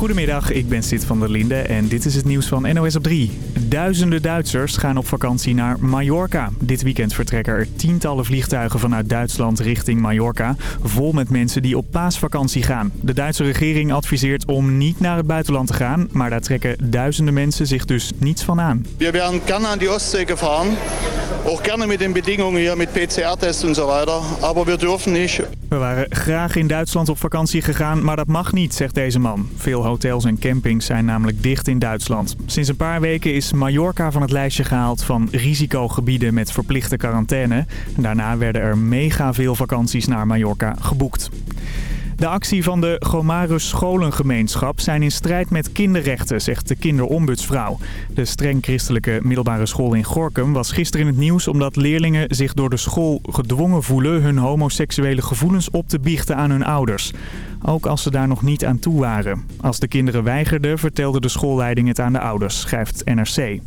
Goedemiddag, ik ben Sid van der Linde en dit is het nieuws van NOS op 3. Duizenden Duitsers gaan op vakantie naar Mallorca. Dit weekend vertrekken er tientallen vliegtuigen vanuit Duitsland richting Mallorca. Vol met mensen die op paasvakantie gaan. De Duitse regering adviseert om niet naar het buitenland te gaan. Maar daar trekken duizenden mensen zich dus niets van aan. We werden gerne aan die Ostsee gevaren. Ook gerne met de bedingingen hier met PCR-tests en zo weiter. Maar we durven niet. We waren graag in Duitsland op vakantie gegaan, maar dat mag niet, zegt deze man. Veel hotels en campings zijn namelijk dicht in Duitsland. Sinds een paar weken is Mallorca van het lijstje gehaald van risicogebieden met verplichte quarantaine. Daarna werden er mega veel vakanties naar Mallorca geboekt. De actie van de Gomarus Scholengemeenschap zijn in strijd met kinderrechten, zegt de kinderombudsvrouw. De streng christelijke middelbare school in Gorkum was gisteren in het nieuws omdat leerlingen zich door de school gedwongen voelen hun homoseksuele gevoelens op te biechten aan hun ouders. Ook als ze daar nog niet aan toe waren. Als de kinderen weigerden, vertelde de schoolleiding het aan de ouders, schrijft NRC.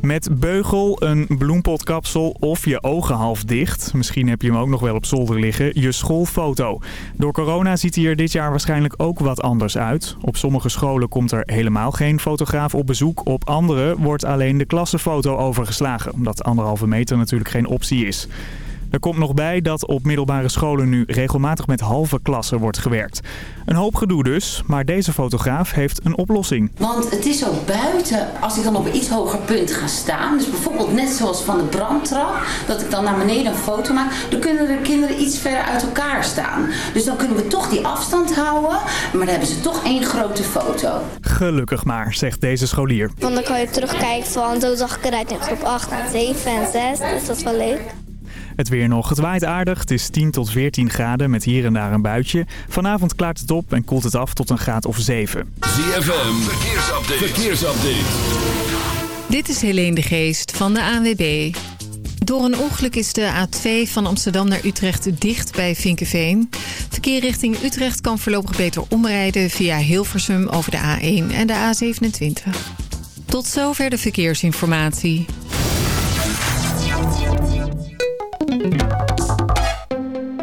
Met beugel, een bloempotkapsel of je ogen half dicht. Misschien heb je hem ook nog wel op zolder liggen. Je schoolfoto. Door corona ziet hij er dit jaar waarschijnlijk ook wat anders uit. Op sommige scholen komt er helemaal geen fotograaf op bezoek. Op andere wordt alleen de klassenfoto overgeslagen. Omdat anderhalve meter natuurlijk geen optie is. Er komt nog bij dat op middelbare scholen nu regelmatig met halve klassen wordt gewerkt. Een hoop gedoe dus, maar deze fotograaf heeft een oplossing. Want het is ook buiten, als ik dan op een iets hoger punt ga staan, dus bijvoorbeeld net zoals van de brandtrap, dat ik dan naar beneden een foto maak, dan kunnen de kinderen iets verder uit elkaar staan. Dus dan kunnen we toch die afstand houden, maar dan hebben ze toch één grote foto. Gelukkig maar, zegt deze scholier. Want dan kan je terugkijken van zo zag ik eruit in groep 8 naar 7 en 6, dus dat is wel leuk. Het weer nog. Het waait aardig. Het is 10 tot 14 graden met hier en daar een buitje. Vanavond klaart het op en koelt het af tot een graad of 7. ZFM, verkeersupdate. verkeersupdate. Dit is Helene de Geest van de ANWB. Door een ongeluk is de A2 van Amsterdam naar Utrecht dicht bij Vinkenveen. Verkeer richting Utrecht kan voorlopig beter omrijden via Hilversum over de A1 en de A27. Tot zover de verkeersinformatie.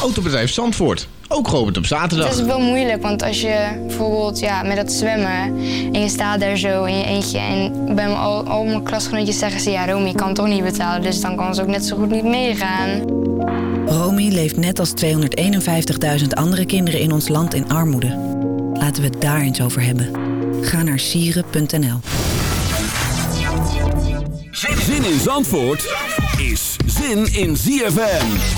Autobedrijf Zandvoort. Ook geopend op zaterdag. Het is wel moeilijk, want als je bijvoorbeeld ja, met dat zwemmen en je staat daar zo in je eentje en bij mijn, al, al mijn klasgenootjes zeggen ze ja Romy, kan toch niet betalen, dus dan kan ze ook net zo goed niet meegaan. Romy leeft net als 251.000 andere kinderen in ons land in armoede. Laten we het daar eens over hebben. Ga naar sieren.nl Zin in Zandvoort is zin in ZFM.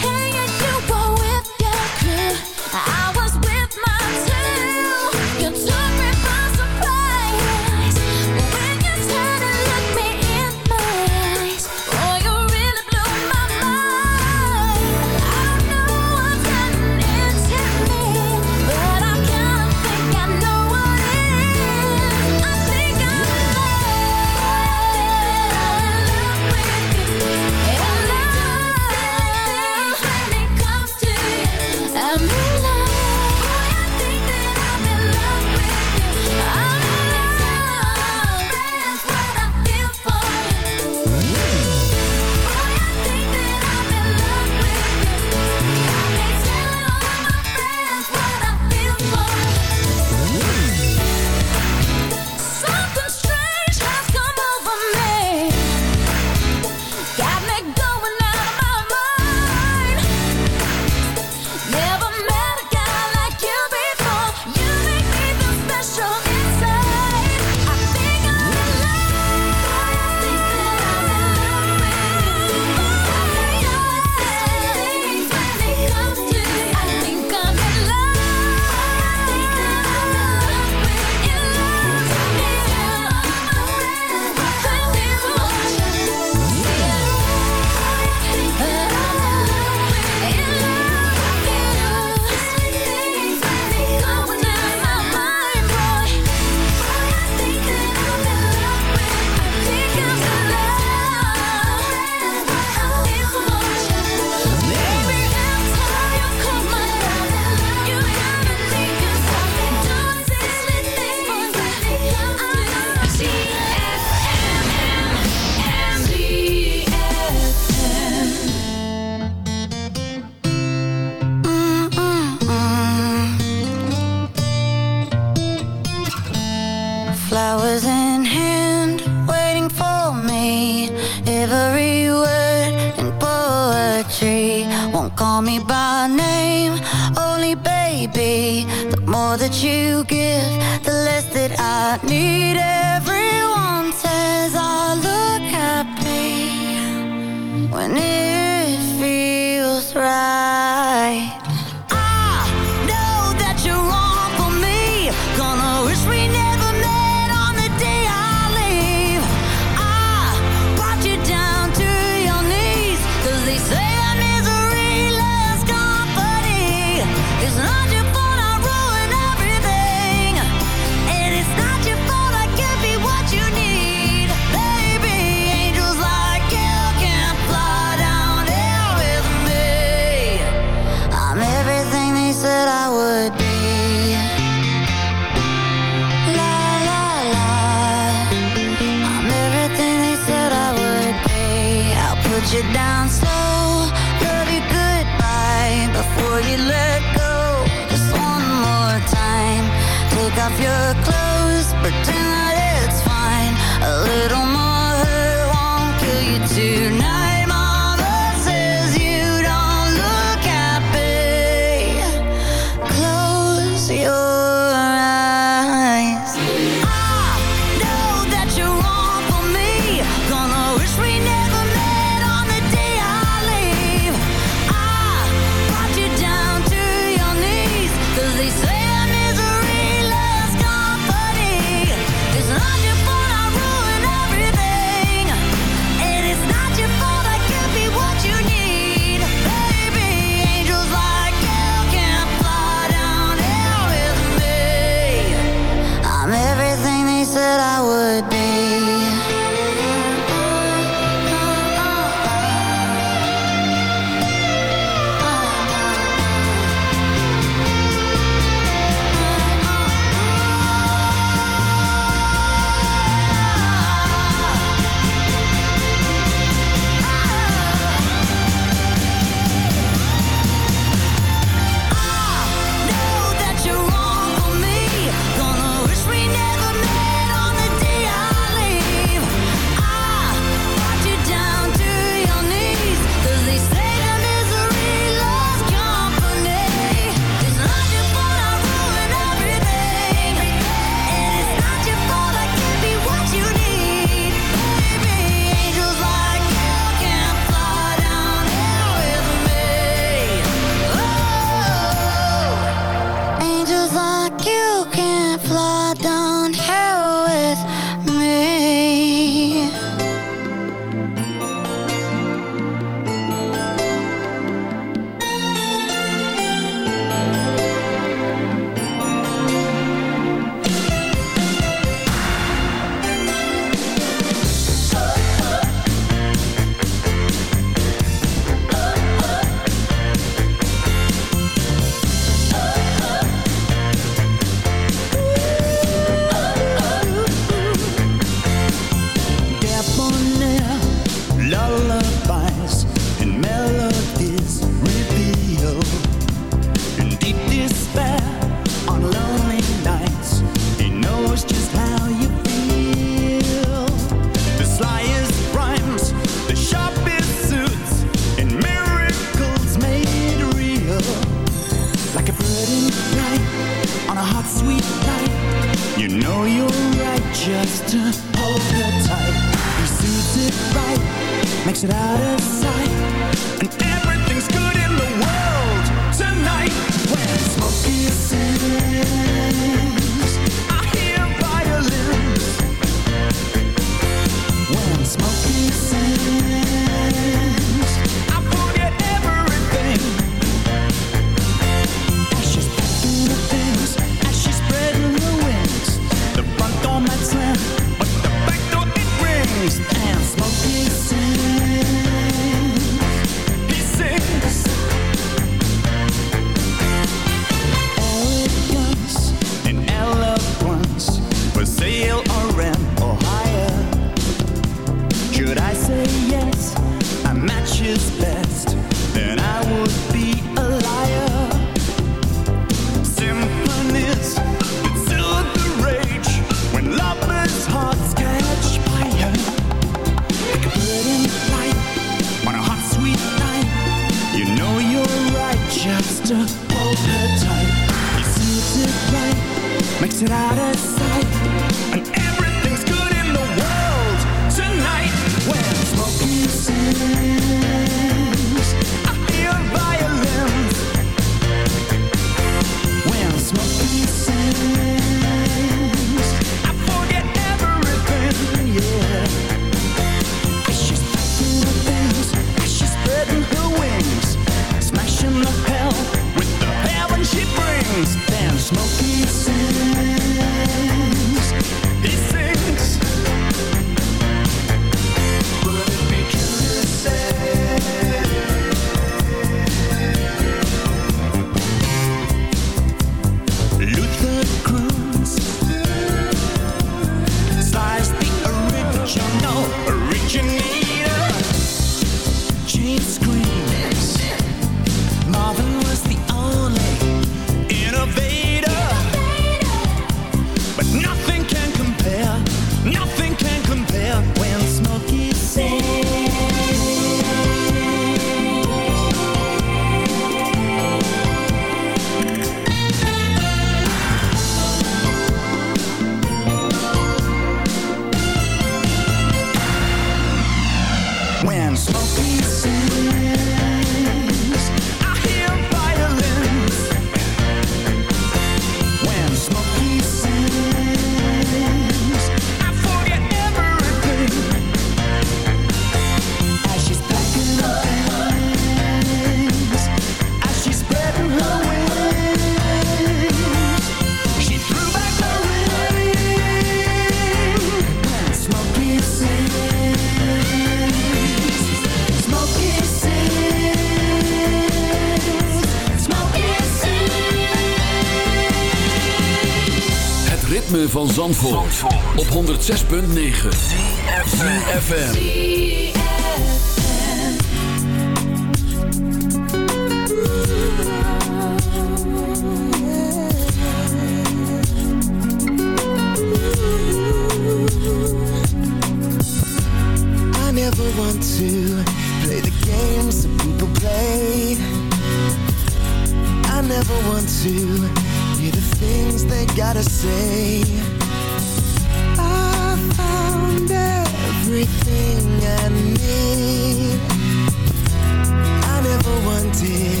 see.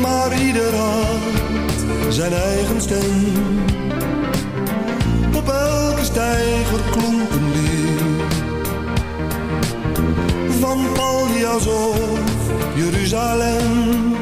Maar ieder had zijn eigen stem. Op elke steiger klonk een. Van Paljas of Jeruzalem.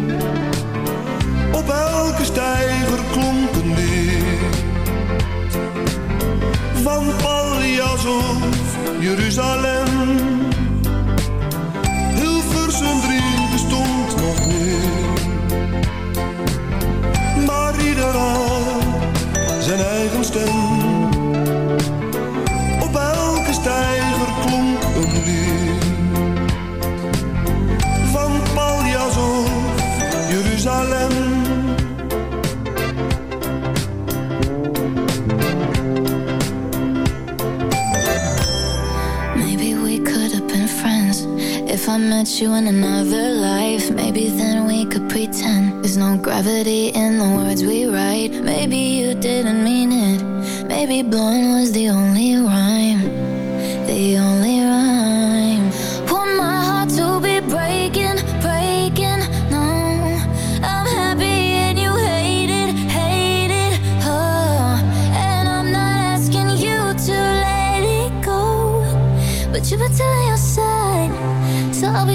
Elke steiger klonk een. Van Paljas of Jeruzalem. Hilversum 3 bestond nog niet. Maar ieder had zijn eigen stem. I met you in another life. Maybe then we could pretend there's no gravity in the words we write. Maybe you didn't mean it. Maybe blowing was the only rhyme. The only rhyme. Want my heart to be breaking, breaking. No, I'm happy and you hate it, hate it. Oh, and I'm not asking you to let it go. But your side,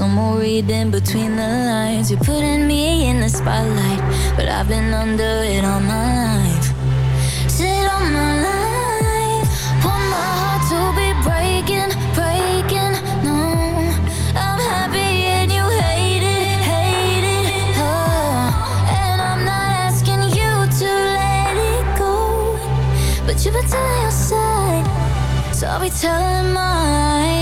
some more reading between the lines. You're putting me in the spotlight, but I've been under it all my life. Sit on my life, want my heart to be breaking, breaking. No, I'm happy and you hate it, hate it. Oh, and I'm not asking you to let it go, but you've been telling your side, so I'll be telling mine.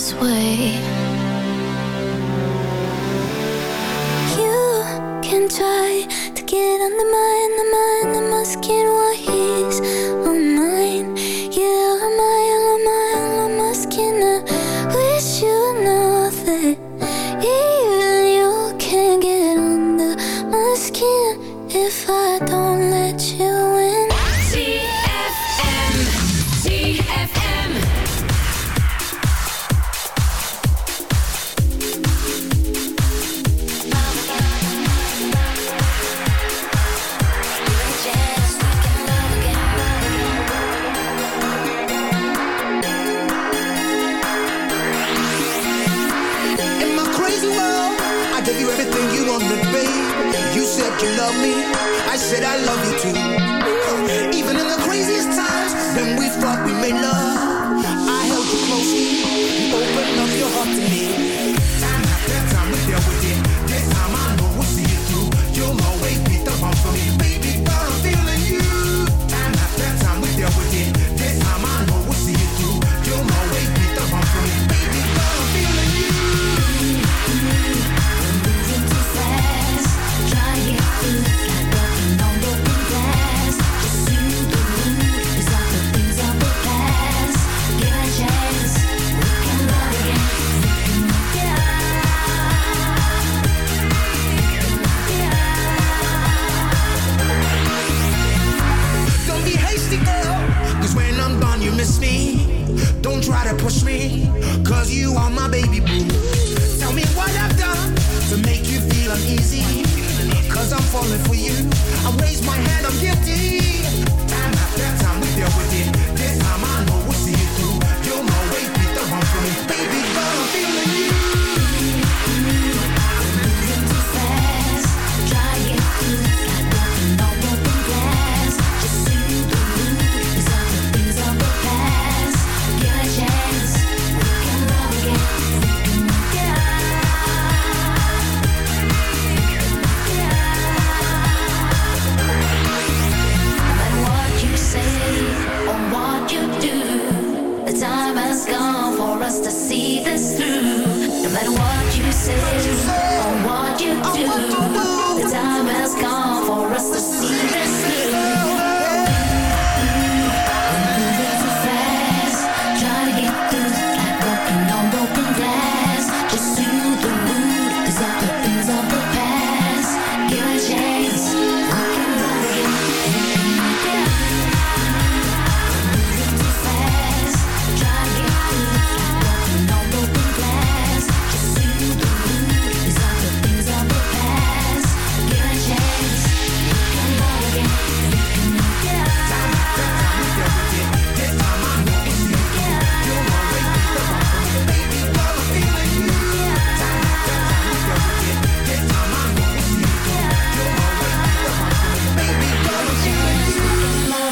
this way.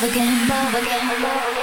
love again, love again, love again.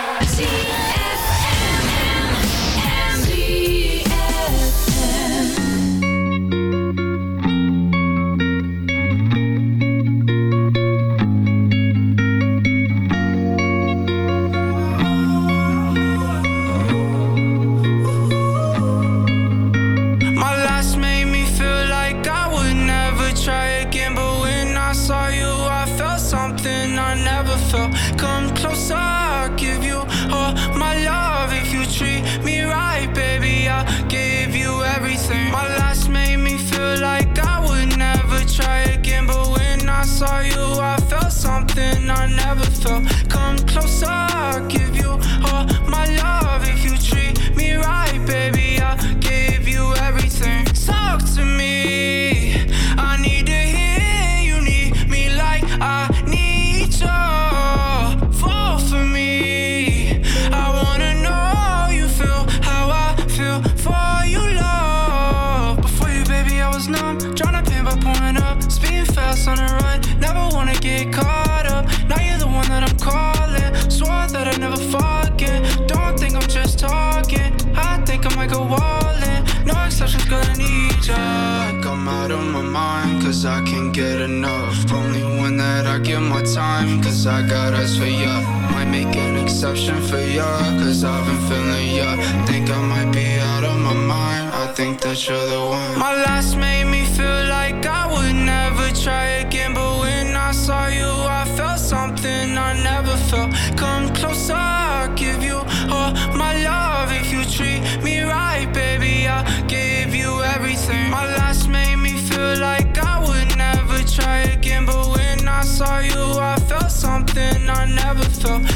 I never felt.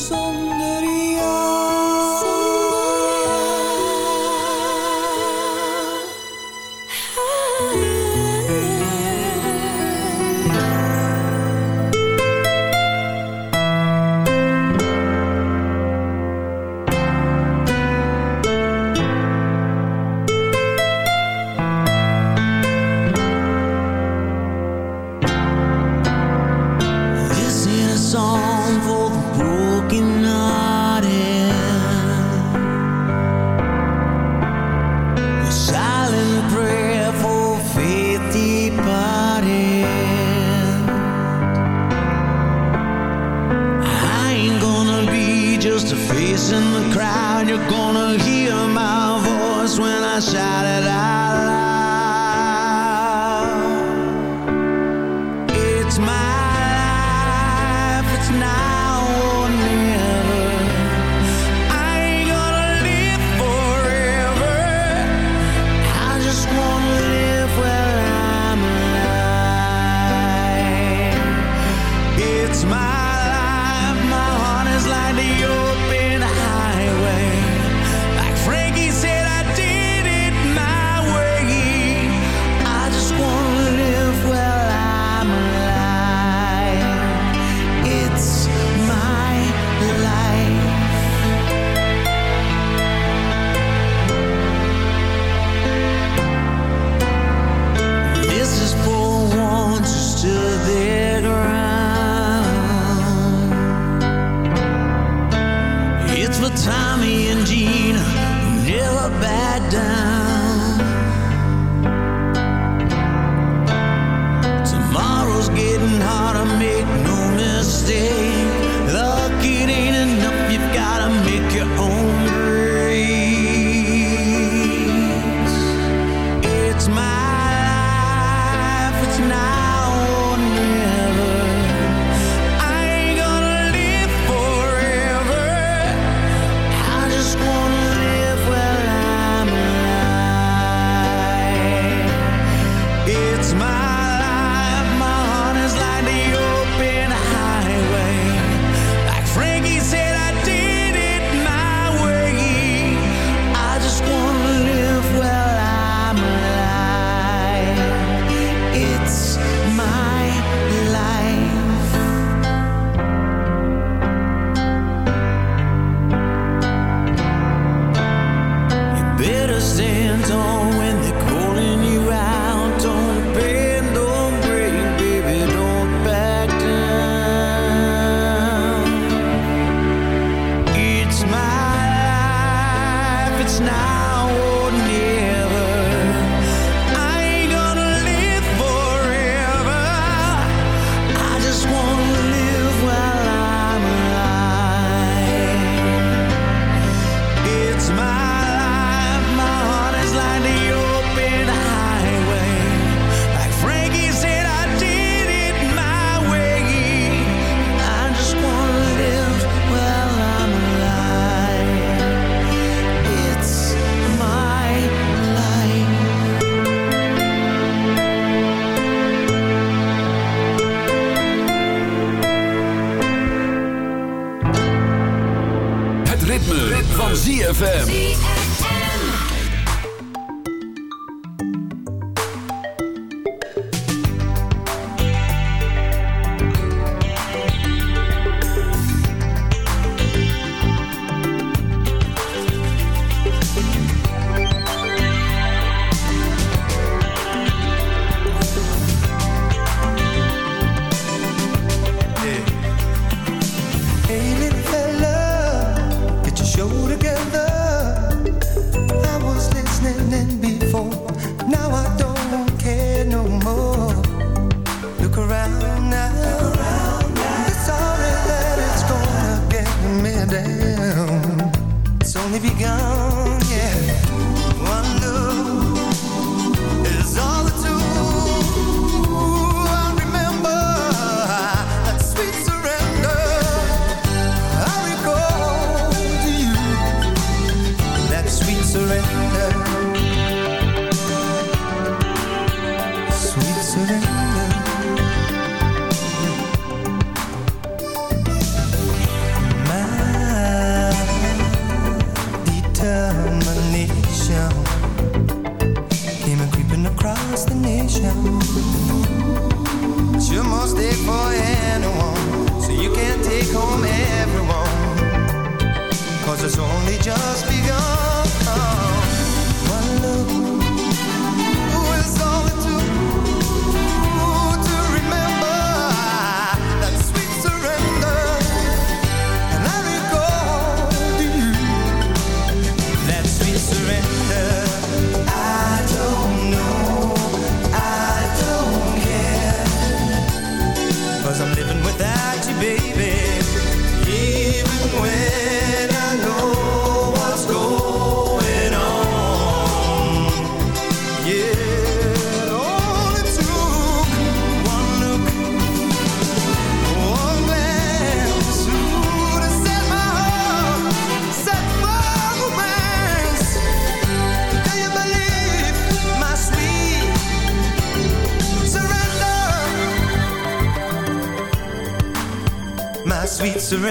Zonder jou. Ritme, van ZFM.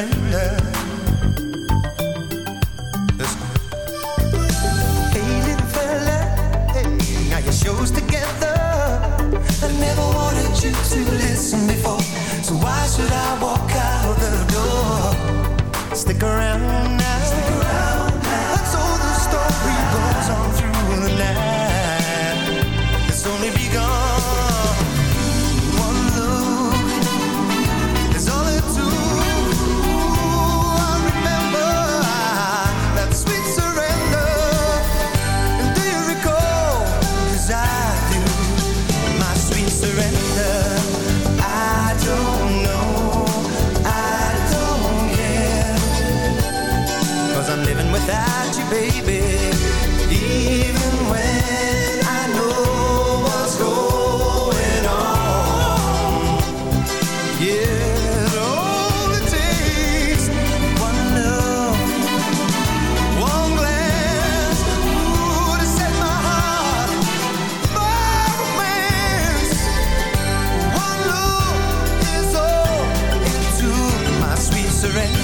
friend.